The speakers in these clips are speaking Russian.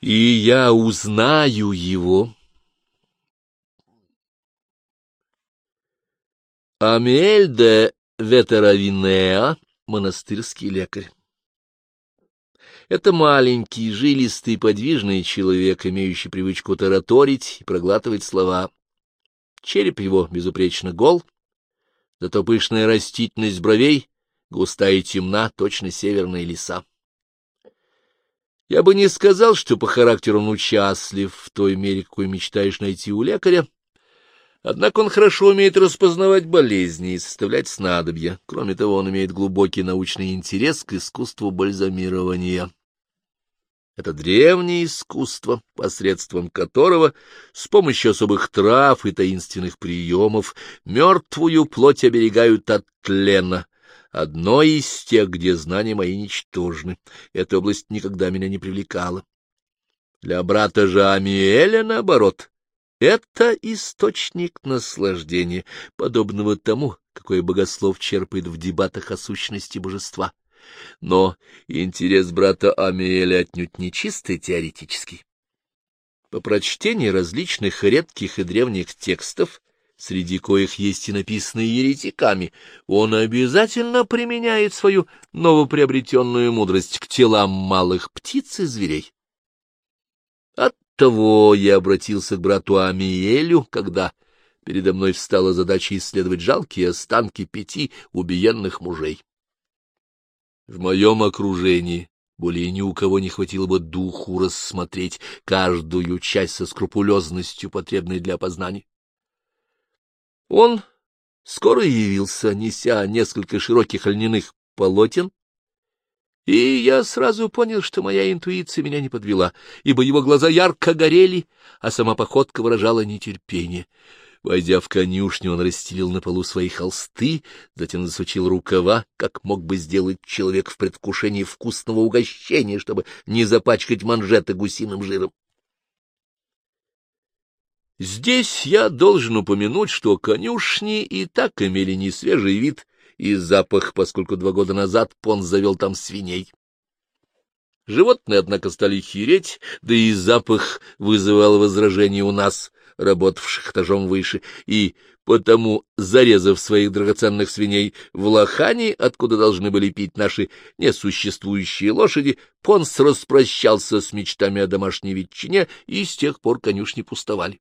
И я узнаю его. Амель де Ветеравинеа, монастырский лекарь. Это маленький, жилистый, подвижный человек, имеющий привычку тараторить и проглатывать слова. Череп его безупречно гол, зато пышная растительность бровей густая и темна, точно северные леса. Я бы не сказал, что по характеру он участлив в той мере, какой мечтаешь найти у лекаря, однако он хорошо умеет распознавать болезни и составлять снадобья. Кроме того, он имеет глубокий научный интерес к искусству бальзамирования. Это древнее искусство, посредством которого, с помощью особых трав и таинственных приемов, мертвую плоть оберегают от тлена, одно из тех, где знания мои ничтожны. Эта область никогда меня не привлекала. Для брата же Амиэля, наоборот, это источник наслаждения, подобного тому, какой богослов черпает в дебатах о сущности божества. Но интерес брата Амиэля отнюдь не чисто теоретический. По прочтении различных редких и древних текстов, среди коих есть и написанные еретиками, он обязательно применяет свою новоприобретенную мудрость к телам малых птиц и зверей. Оттого я обратился к брату Амиэлю, когда передо мной встала задача исследовать жалкие останки пяти убиенных мужей. В моем окружении более ни у кого не хватило бы духу рассмотреть каждую часть со скрупулезностью, потребной для опознания. Он скоро явился, неся несколько широких льняных полотен, и я сразу понял, что моя интуиция меня не подвела, ибо его глаза ярко горели, а сама походка выражала нетерпение. Войдя в конюшню, он расстелил на полу свои холсты, затем засучил рукава, как мог бы сделать человек в предвкушении вкусного угощения, чтобы не запачкать манжеты гусиным жиром. Здесь я должен упомянуть, что конюшни и так имели несвежий вид и запах, поскольку два года назад Пон завел там свиней. Животные, однако, стали хереть, да и запах вызывал возражения у нас, работавших этажом выше, и потому, зарезав своих драгоценных свиней в лохане, откуда должны были пить наши несуществующие лошади, Понс распрощался с мечтами о домашней ветчине, и с тех пор конюшни пустовали.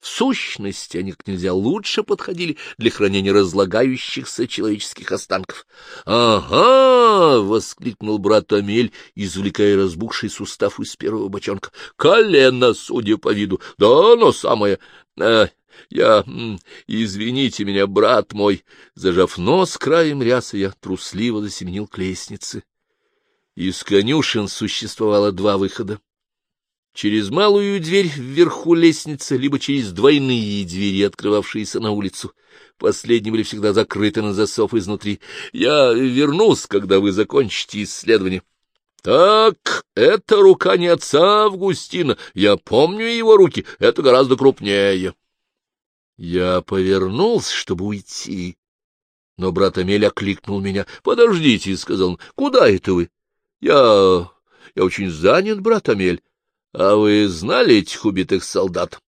В сущности, они как нельзя лучше подходили для хранения разлагающихся человеческих останков. — Ага! — воскликнул брат Амель, извлекая разбухший сустав из первого бочонка. — Колено, судя по виду. Да, оно самое. А, я... Извините меня, брат мой. Зажав нос краем ряса, я трусливо засеменил к лестнице. Из конюшен существовало два выхода через малую дверь вверху лестницы, либо через двойные двери, открывавшиеся на улицу. Последние были всегда закрыты на засов изнутри. Я вернусь, когда вы закончите исследование. Так, это рука не отца Августина. Я помню его руки. Это гораздо крупнее. Я повернулся, чтобы уйти. Но брат Амель окликнул меня. — Подождите, — сказал он. — Куда это вы? — Я... я очень занят, брат Амель. — А вы знали этих убитых солдат?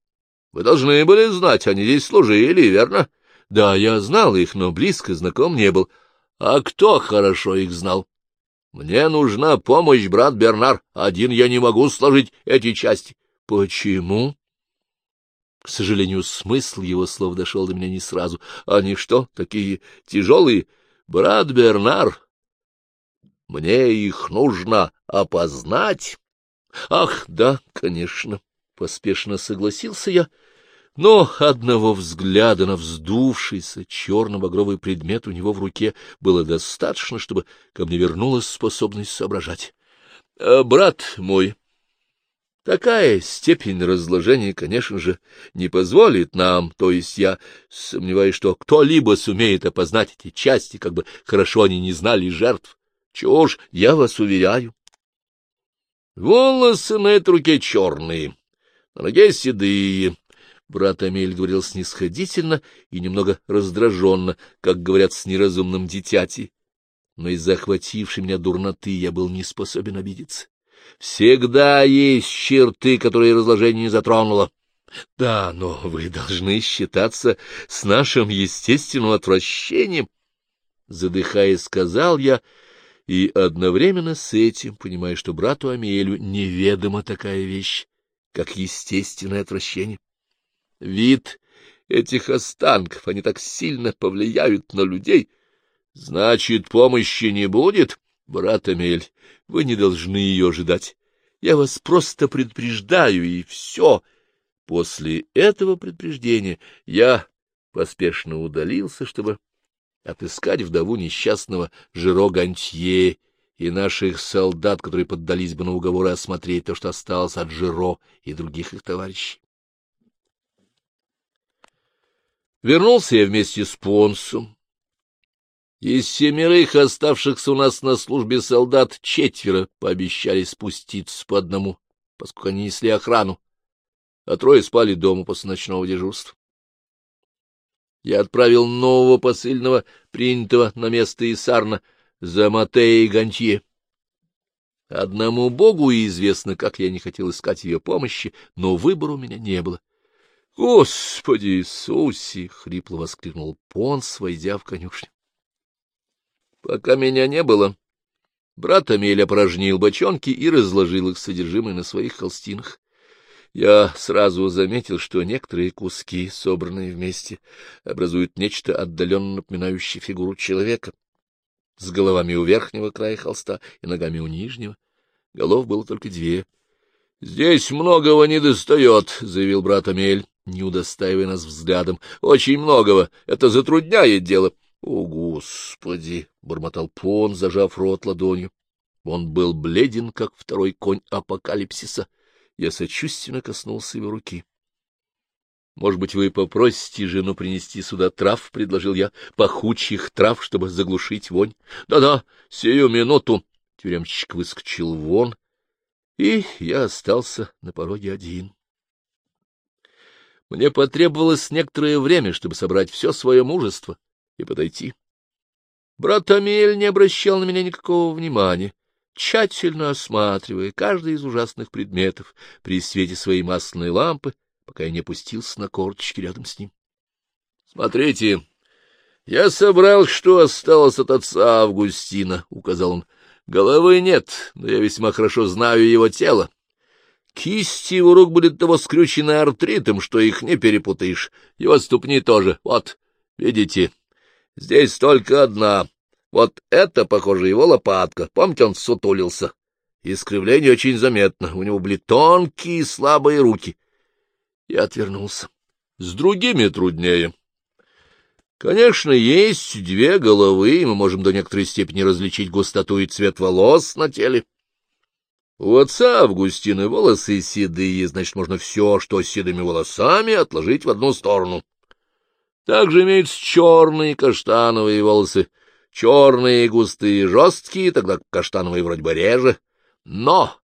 Вы должны были знать, они здесь служили, верно? — Да, я знал их, но близко знаком не был. — А кто хорошо их знал? — Мне нужна помощь, брат Бернар. Один я не могу сложить эти части. — Почему? К сожалению, смысл его слов дошел до меня не сразу. Они что, такие тяжелые? Брат Бернар, мне их нужно опознать. Ах, да, конечно, поспешно согласился я, но одного взгляда на вздувшийся черно-багровый предмет у него в руке было достаточно, чтобы ко мне вернулась способность соображать. «Э, — Брат мой, такая степень разложения, конечно же, не позволит нам, то есть я сомневаюсь, что кто-либо сумеет опознать эти части, как бы хорошо они не знали жертв. Чего ж, я вас уверяю, Волосы на этой руке черные, на ноге седые. Брат Амель говорил снисходительно и немного раздраженно, как говорят с неразумным дитяти. Но из-за охватившей меня дурноты я был не способен обидеться. Всегда есть черты, которые разложение не затронуло. Да, но вы должны считаться с нашим естественным отвращением, задыхаясь, сказал я, и одновременно с этим, понимая, что брату Амелю неведома такая вещь, как естественное отвращение. Вид этих останков, они так сильно повлияют на людей. Значит, помощи не будет, брат Амель, вы не должны ее ожидать. Я вас просто предупреждаю, и все. После этого предупреждения я поспешно удалился, чтобы отыскать вдову несчастного Жиро Гантье и наших солдат, которые поддались бы на уговоры осмотреть то, что осталось от Жиро и других их товарищей. Вернулся я вместе с Понсом. Из семерых оставшихся у нас на службе солдат четверо пообещали спуститься по одному, поскольку они несли охрану, а трое спали дома после ночного дежурства. Я отправил нового посыльного, принятого на место Исарна, за Матеей Гантье. Одному богу известно, как я не хотел искать ее помощи, но выбора у меня не было. — Господи Иисусе! — хрипло воскликнул Понс, войдя в конюшню. Пока меня не было, брат Амель опорожнил бочонки и разложил их содержимое на своих холстинах. Я сразу заметил, что некоторые куски, собранные вместе, образуют нечто отдаленно напоминающее фигуру человека, с головами у верхнего края холста и ногами у нижнего. Голов было только две. — Здесь многого не достает, — заявил брат Амель не удостаивая нас взглядом. — Очень многого. Это затрудняет дело. — О, Господи! — бормотал Пон, зажав рот ладонью. Он был бледен, как второй конь апокалипсиса. Я сочувственно коснулся его руки. — Может быть, вы попросите жену принести сюда трав, — предложил я, — пахучих трав, чтобы заглушить вонь. Да — Да-да, сию минуту. Тюремщик выскочил вон, и я остался на пороге один. Мне потребовалось некоторое время, чтобы собрать все свое мужество и подойти. Брат Амель не обращал на меня никакого внимания, тщательно осматривая каждый из ужасных предметов при свете своей масляной лампы, пока я не опустился на корточки рядом с ним. — Смотрите, я собрал, что осталось от отца Августина, — указал он. — Головы нет, но я весьма хорошо знаю его тело. Кисти его рук будет того скрючены артритом, что их не перепутаешь. Его ступни тоже. Вот, видите, здесь только одна. Вот это, похоже, его лопатка. Помните, он сутулился. Искривление очень заметно. У него были тонкие слабые руки. Я отвернулся. С другими труднее. Конечно, есть две головы, и мы можем до некоторой степени различить густоту и цвет волос на теле. У отца Августины волосы седые, значит, можно все, что с седыми волосами, отложить в одну сторону. Также имеются черные каштановые волосы, черные густые жесткие, тогда каштановые вроде бы реже. Но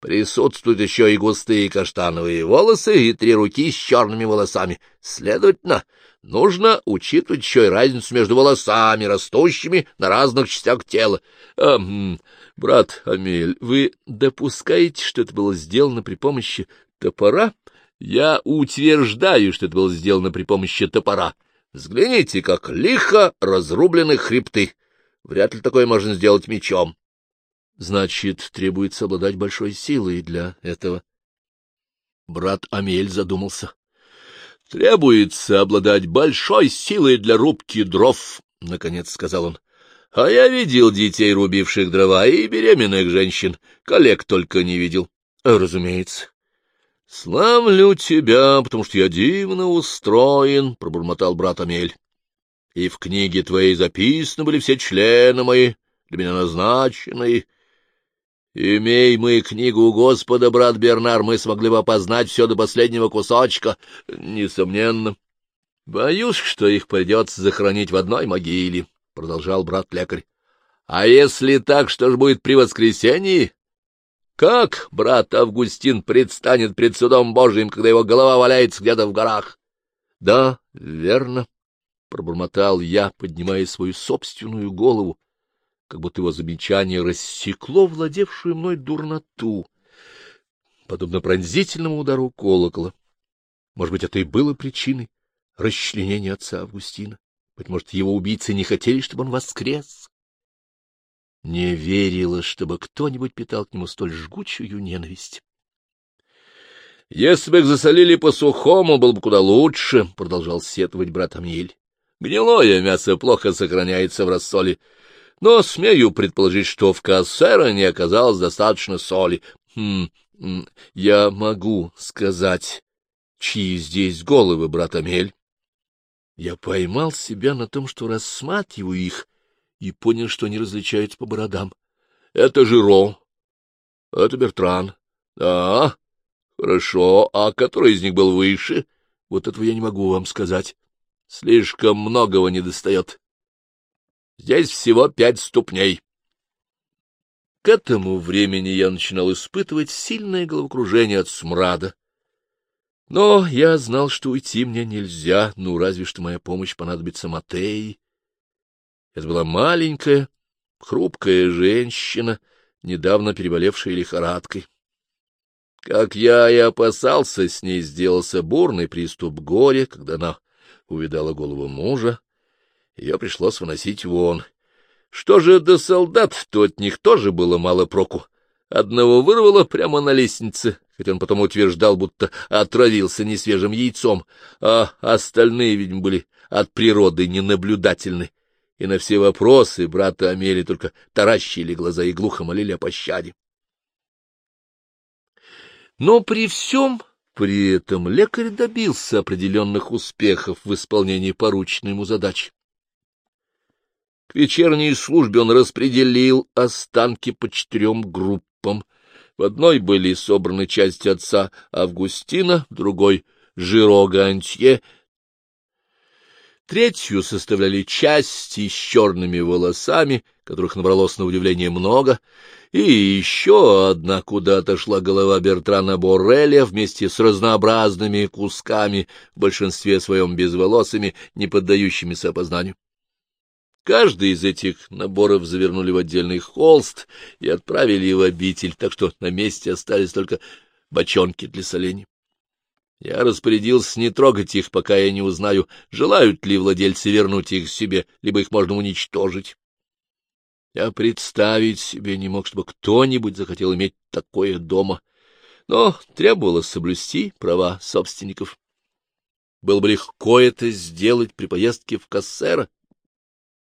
присутствуют еще и густые каштановые волосы и три руки с черными волосами. Следовательно, нужно учитывать еще и разницу между волосами, растущими на разных частях тела. Эм, Брат Амель, вы допускаете, что это было сделано при помощи топора? Я утверждаю, что это было сделано при помощи топора. Взгляните, как лихо разрублены хребты. Вряд ли такое можно сделать мечом. Значит, требуется обладать большой силой для этого. Брат Амель задумался. Требуется обладать большой силой для рубки дров, — наконец сказал он. А я видел детей, рубивших дрова, и беременных женщин. Коллег только не видел. Разумеется. — Славлю тебя, потому что я дивно устроен, — пробормотал брат Амель. — И в книге твоей записаны были все члены мои, для меня назначенные. Имей мы книгу Господа, брат Бернар, мы смогли бы опознать все до последнего кусочка, несомненно. Боюсь, что их придется захоронить в одной могиле. — продолжал брат-лекарь. — А если так, что ж будет при воскресении? Как брат Августин предстанет пред судом Божиим, когда его голова валяется где-то в горах? — Да, верно, — пробормотал я, поднимая свою собственную голову, как будто его замечание рассекло владевшую мной дурноту, подобно пронзительному удару колокола. Может быть, это и было причиной расчленения отца Августина. Быть может, его убийцы не хотели, чтобы он воскрес. Не верила, чтобы кто-нибудь питал к нему столь жгучую ненависть. — Если бы их засолили по-сухому, было бы куда лучше, — продолжал сетовать брат Амиль. — Гнилое мясо плохо сохраняется в рассоле, но смею предположить, что в кассера не оказалось достаточно соли. Хм, я могу сказать, чьи здесь головы, брат Амель. Я поймал себя на том, что рассматриваю их, и понял, что они различаются по бородам. Это Жиро, это Бертран. Да, хорошо, а который из них был выше? Вот этого я не могу вам сказать. Слишком многого недостает. Здесь всего пять ступней. К этому времени я начинал испытывать сильное головокружение от смрада. Но я знал, что уйти мне нельзя, ну, разве что моя помощь понадобится Матей. Это была маленькая, хрупкая женщина, недавно переболевшая лихорадкой. Как я и опасался, с ней сделался бурный приступ горя, когда она увидала голову мужа. Ее пришлось выносить вон. Что же до солдат, то от них тоже было мало проку. Одного вырвало прямо на лестнице, хотя он потом утверждал, будто отравился несвежим яйцом, а остальные, видимо, были от природы ненаблюдательны, и на все вопросы брата Амели только таращили глаза и глухо молили о пощаде. Но при всем при этом лекарь добился определенных успехов в исполнении порученной ему задачи. К вечерней службе он распределил останки по четырем группам. В одной были собраны части отца Августина, в другой — Жиро Гантье, третью составляли части с черными волосами, которых набралось на удивление много, и еще одна, куда отошла голова Бертрана Борреля вместе с разнообразными кусками, в большинстве своем безволосыми, не поддающимися опознанию. Каждый из этих наборов завернули в отдельный холст и отправили в обитель, так что на месте остались только бочонки для соления. Я распорядился не трогать их, пока я не узнаю, желают ли владельцы вернуть их себе, либо их можно уничтожить. Я представить себе не мог, чтобы кто-нибудь захотел иметь такое дома, но требовалось соблюсти права собственников. Было бы легко это сделать при поездке в Кассера,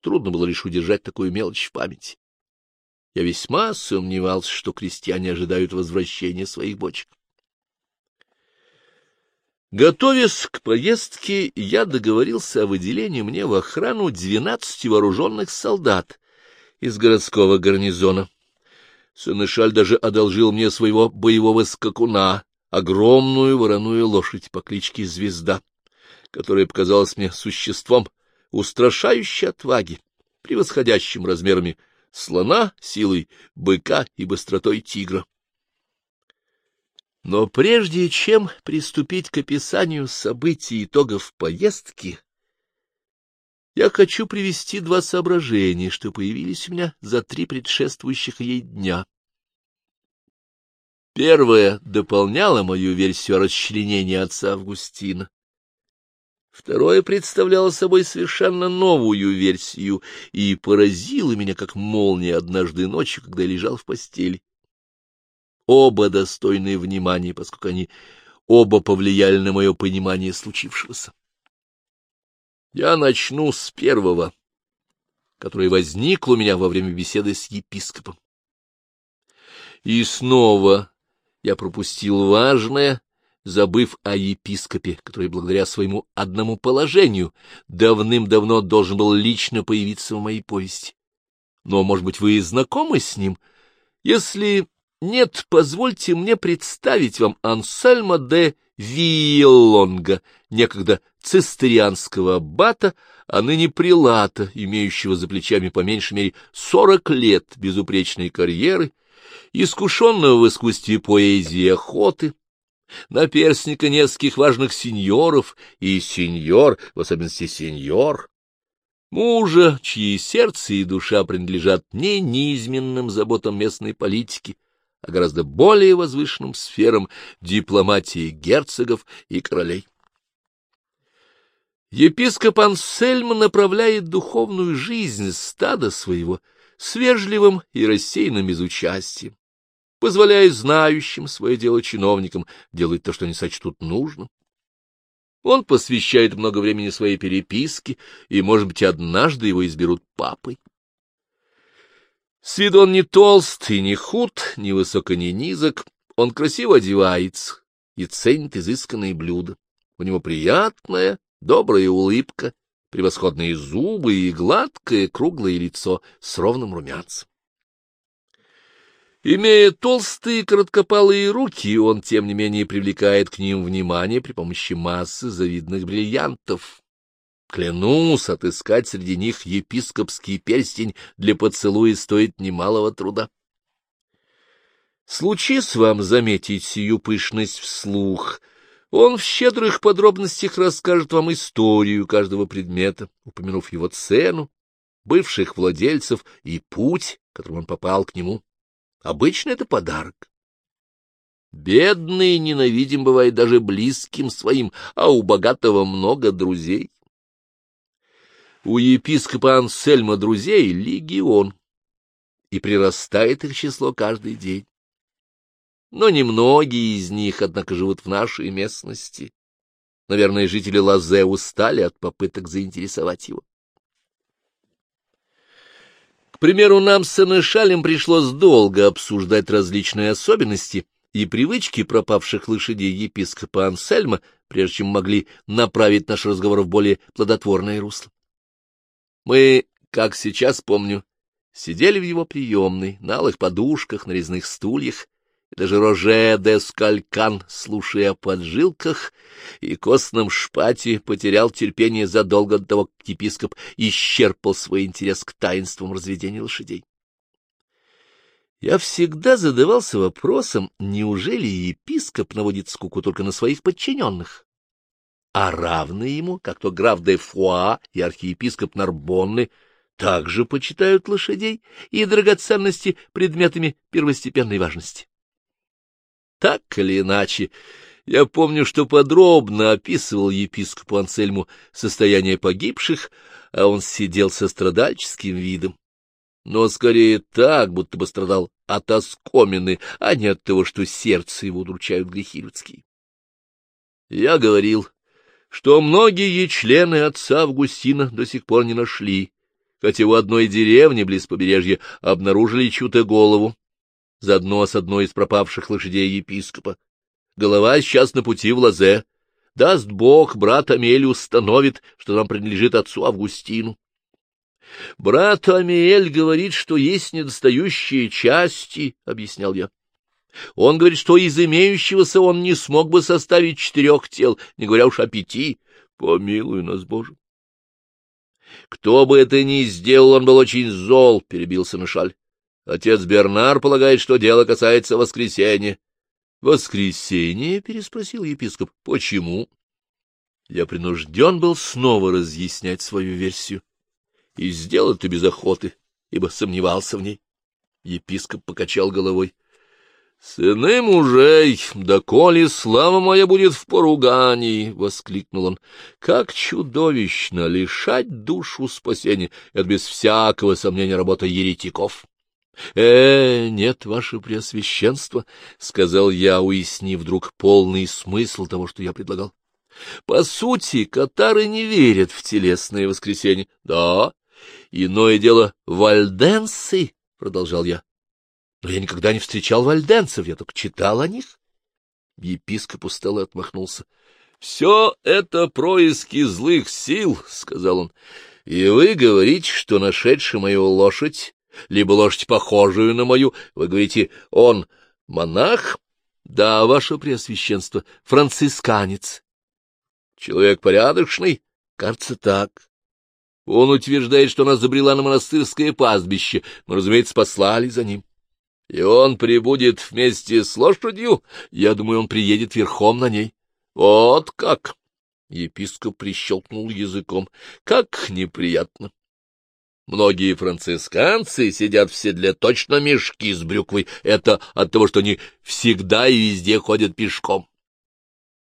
Трудно было лишь удержать такую мелочь в памяти. Я весьма сомневался, что крестьяне ожидают возвращения своих бочек. Готовясь к поездке, я договорился о выделении мне в охрану двенадцати вооруженных солдат из городского гарнизона. Сенешаль даже одолжил мне своего боевого скакуна, огромную вороную лошадь по кличке Звезда, которая показалась мне существом устрашающей отваги, превосходящим размерами слона, силой быка и быстротой тигра. Но прежде чем приступить к описанию событий и итогов поездки, я хочу привести два соображения, что появились у меня за три предшествующих ей дня. Первое дополняло мою версию о расчленении отца Августина. Второе представляло собой совершенно новую версию и поразило меня, как молния однажды ночью, когда лежал в постели. Оба достойны внимания, поскольку они оба повлияли на мое понимание случившегося. Я начну с первого, который возник у меня во время беседы с епископом. И снова я пропустил важное, забыв о епископе, который благодаря своему одному положению давным-давно должен был лично появиться в моей повести. Но, может быть, вы и знакомы с ним? Если нет, позвольте мне представить вам Ансельма де Виелонга, некогда цистерианского аббата, а ныне прилата, имеющего за плечами по меньшей мере сорок лет безупречной карьеры, искушенного в искусстве поэзии охоты, наперстника нескольких важных сеньоров и сеньор, в особенности сеньор, мужа, чьи сердце и душа принадлежат не низменным заботам местной политики, а гораздо более возвышенным сферам дипломатии герцогов и королей. Епископ Ансельм направляет духовную жизнь стада своего с вежливым и рассеянным изучастием, позволяя знающим свое дело чиновникам делать то, что они сочтут нужным. Он посвящает много времени своей переписке, и, может быть, однажды его изберут папой. С виду он не толст и не худ, ни высоко, ни низок. Он красиво одевается и ценит изысканные блюда. У него приятная, добрая улыбка, превосходные зубы и гладкое круглое лицо с ровным румянцем. Имея толстые короткопалые руки, он, тем не менее, привлекает к ним внимание при помощи массы завидных бриллиантов, Клянусь, отыскать среди них епископский перстень для поцелуя стоит немалого труда. Случись вам заметить сию пышность вслух, он в щедрых подробностях расскажет вам историю каждого предмета, упомянув его цену, бывших владельцев и путь, которым он попал к нему. Обычно это подарок. Бедный ненавидим бывает даже близким своим, а у богатого много друзей. У епископа Ансельма друзей легион, и прирастает их число каждый день. Но немногие из них, однако, живут в нашей местности. Наверное, жители Лазе устали от попыток заинтересовать его. К примеру, нам с Сенешалем пришлось долго обсуждать различные особенности и привычки пропавших лошадей епископа Ансельма, прежде чем могли направить наш разговор в более плодотворное русло. Мы, как сейчас помню, сидели в его приемной, на алых подушках, на резных стульях, и даже Роже де Скалькан, слушая о поджилках и костном шпате, потерял терпение задолго до того, как епископ исчерпал свой интерес к таинствам разведения лошадей. Я всегда задавался вопросом, неужели епископ наводит скуку только на своих подчиненных? А равные ему, как то граф де Фуа и архиепископ Нарбонны, также почитают лошадей и драгоценности предметами первостепенной важности. Так или иначе, я помню, что подробно описывал епископу Ансельму состояние погибших, а он сидел со страдальческим видом. Но скорее так, будто бы страдал от оскомины, а не от того, что сердце его удручают грехи людские. Я говорил, что многие члены отца Августина до сих пор не нашли, хотя в одной деревне близ побережья обнаружили чью-то голову, заодно с одной из пропавших лошадей епископа. Голова сейчас на пути в Лазе. Даст Бог, брат Амель установит, что нам принадлежит отцу Августину. Брат Амиэль говорит, что есть недостающие части, — объяснял я. Он говорит, что из имеющегося он не смог бы составить четырех тел, не говоря уж о пяти. Помилуй нас, Боже! Кто бы это ни сделал, он был очень зол, — перебился Мишаль. Отец Бернар полагает, что дело касается воскресенья. — Воскресенье? — переспросил епископ. — Почему? Я принужден был снова разъяснять свою версию. И сделал это без охоты, ибо сомневался в ней. Епископ покачал головой. — Сыны мужей, доколе слава моя будет в поругании! — воскликнул он. — Как чудовищно лишать душу спасения! Это без всякого сомнения работа еретиков. — Э, нет, ваше преосвященство, — сказал я, уяснив вдруг полный смысл того, что я предлагал. — По сути, катары не верят в телесное воскресенье. — Да, иное дело вальденсы, — продолжал я. Но я никогда не встречал вальденцев, я только читал о них. Епископ устало отмахнулся. — Все это происки злых сил, — сказал он. — И вы говорите, что нашедший мою лошадь, либо лошадь, похожую на мою, вы говорите, он монах? — Да, ваше преосвященство, францисканец. — Человек порядочный? — Кажется, так. Он утверждает, что она забрела на монастырское пастбище, но, разумеется, послали за ним. И он прибудет вместе с лошадью? Я думаю, он приедет верхом на ней. Вот как! Епископ прищелкнул языком. Как неприятно! Многие францисканцы сидят в седле точно мешки с брюквой. Это от того, что они всегда и везде ходят пешком.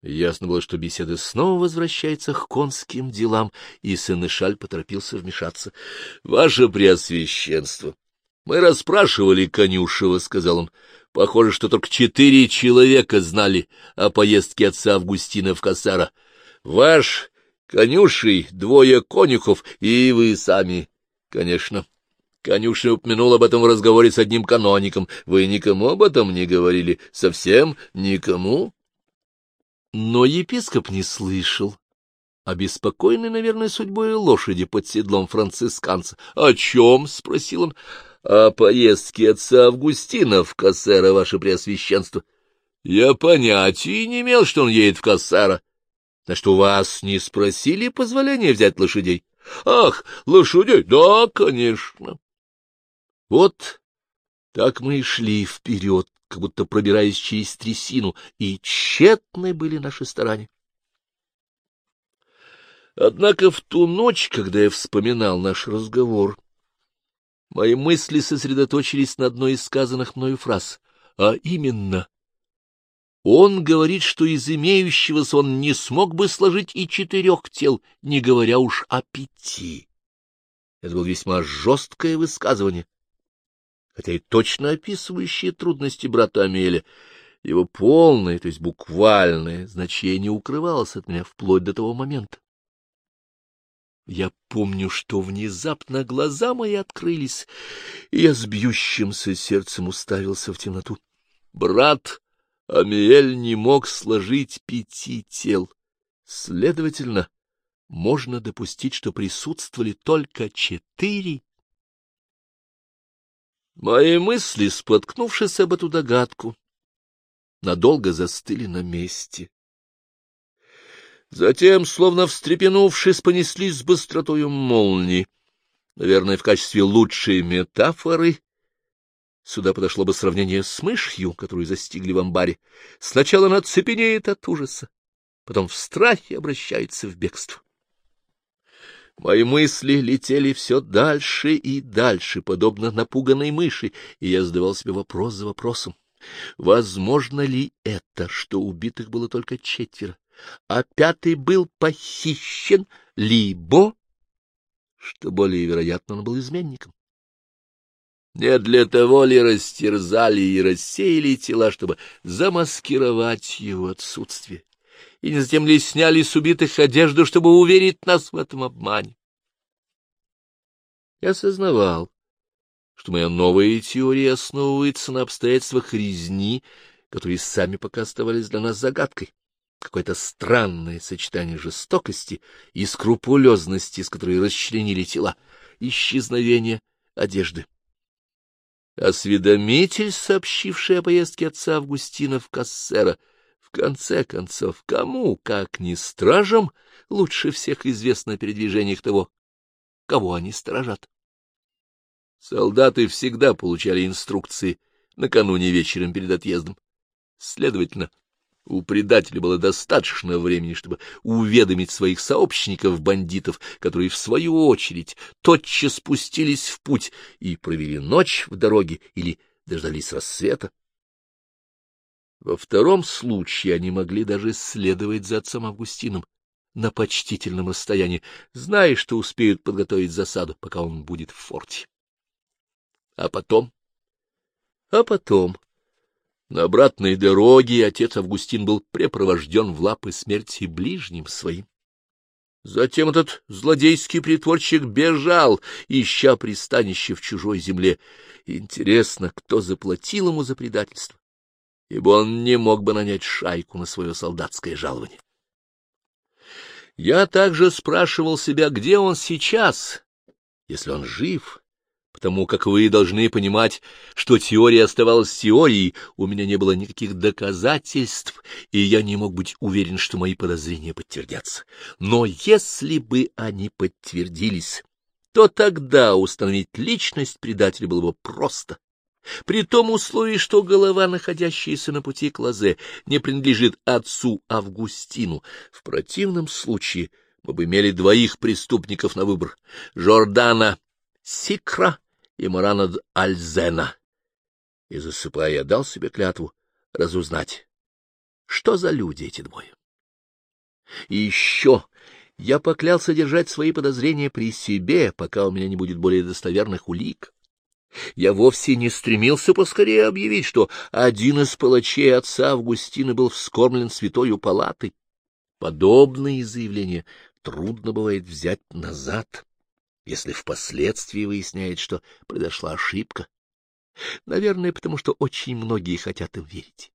Ясно было, что беседа снова возвращается к конским делам, и Сенешаль поторопился вмешаться. — Ваше Преосвященство! Мы расспрашивали Конюшева, — сказал он. — Похоже, что только четыре человека знали о поездке отца Августина в Кассара. Ваш конюшей, двое конюхов и вы сами, конечно. Конюшня упомянул об этом в разговоре с одним каноником. Вы никому об этом не говорили? Совсем никому? Но епископ не слышал. Обеспокоенный, наверное, судьбой лошади под седлом францисканца. — О чем? — спросил он. — О поездке отца Августина в Кассера, ваше преосвященство. — Я понятия не имел, что он едет в Кассера. — Значит, у вас не спросили позволения взять лошадей? — Ах, лошадей! Да, конечно. Вот так мы и шли вперед, как будто пробираясь через трясину, и тщетны были наши старания. Однако в ту ночь, когда я вспоминал наш разговор, мои мысли сосредоточились на одной из сказанных мною фраз, а именно он говорит, что из имеющегося он не смог бы сложить и четырех тел, не говоря уж о пяти. Это было весьма жесткое высказывание, хотя и точно описывающее трудности брата Амеля. Его полное, то есть буквальное, значение укрывалось от меня вплоть до того момента. Я помню, что внезапно глаза мои открылись, и я с бьющимся сердцем уставился в темноту. Брат Амиэль не мог сложить пяти тел. Следовательно, можно допустить, что присутствовали только четыре. Мои мысли, споткнувшись об эту догадку, надолго застыли на месте. Затем, словно встрепенувшись, понеслись с быстротою молнии. Наверное, в качестве лучшей метафоры Сюда подошло бы сравнение с мышью, которую застигли в амбаре. Сначала она цепенеет от ужаса, потом в страхе обращается в бегство. Мои мысли летели все дальше и дальше, подобно напуганной мыши, и я задавал себе вопрос за вопросом. Возможно ли это, что убитых было только четверо, а пятый был похищен, либо, что более вероятно, он был изменником? Не для того ли растерзали и рассеяли тела, чтобы замаскировать его отсутствие? И не затем ли сняли с убитых одежду, чтобы уверить нас в этом обмане? Я осознавал, что моя новая теория основывается на обстоятельствах резни, которые сами пока оставались для нас загадкой. Какое-то странное сочетание жестокости и скрупулезности, с которой расчленили тела, исчезновение одежды. Осведомитель, сообщивший о поездке отца Августина в Кассера, в конце концов, кому, как ни стражам, лучше всех известно о передвижениях того, кого они сторожат. Солдаты всегда получали инструкции накануне вечером перед отъездом. Следовательно, у предателя было достаточно времени, чтобы уведомить своих сообщников-бандитов, которые, в свою очередь, тотчас спустились в путь и провели ночь в дороге или дождались рассвета. Во втором случае они могли даже следовать за отцом Августином на почтительном расстоянии, зная, что успеют подготовить засаду, пока он будет в форте. А потом... А потом на обратной дороге отец Августин был препровожден в лапы смерти ближним своим. Затем этот злодейский притворщик бежал, ища пристанище в чужой земле. Интересно, кто заплатил ему за предательство, ибо он не мог бы нанять шайку на свое солдатское жалование. Я также спрашивал себя, где он сейчас, если он жив, потому как вы должны понимать, что теория оставалась теорией, у меня не было никаких доказательств, и я не мог быть уверен, что мои подозрения подтвердятся. Но если бы они подтвердились, то тогда установить личность предателя было бы просто. При том условии, что голова, находящаяся на пути к лозе, не принадлежит отцу Августину. В противном случае мы бы имели двоих преступников на выбор — Жордана Сикра и Маранад Альзена. И, засыпая, я дал себе клятву разузнать, что за люди эти двое. И еще я поклялся держать свои подозрения при себе, пока у меня не будет более достоверных улик. Я вовсе не стремился поскорее объявить, что один из палачей отца Августина был вскормлен святою палатой. Подобные заявления трудно бывает взять назад, если впоследствии выясняется, что произошла ошибка. Наверное, потому что очень многие хотят им верить.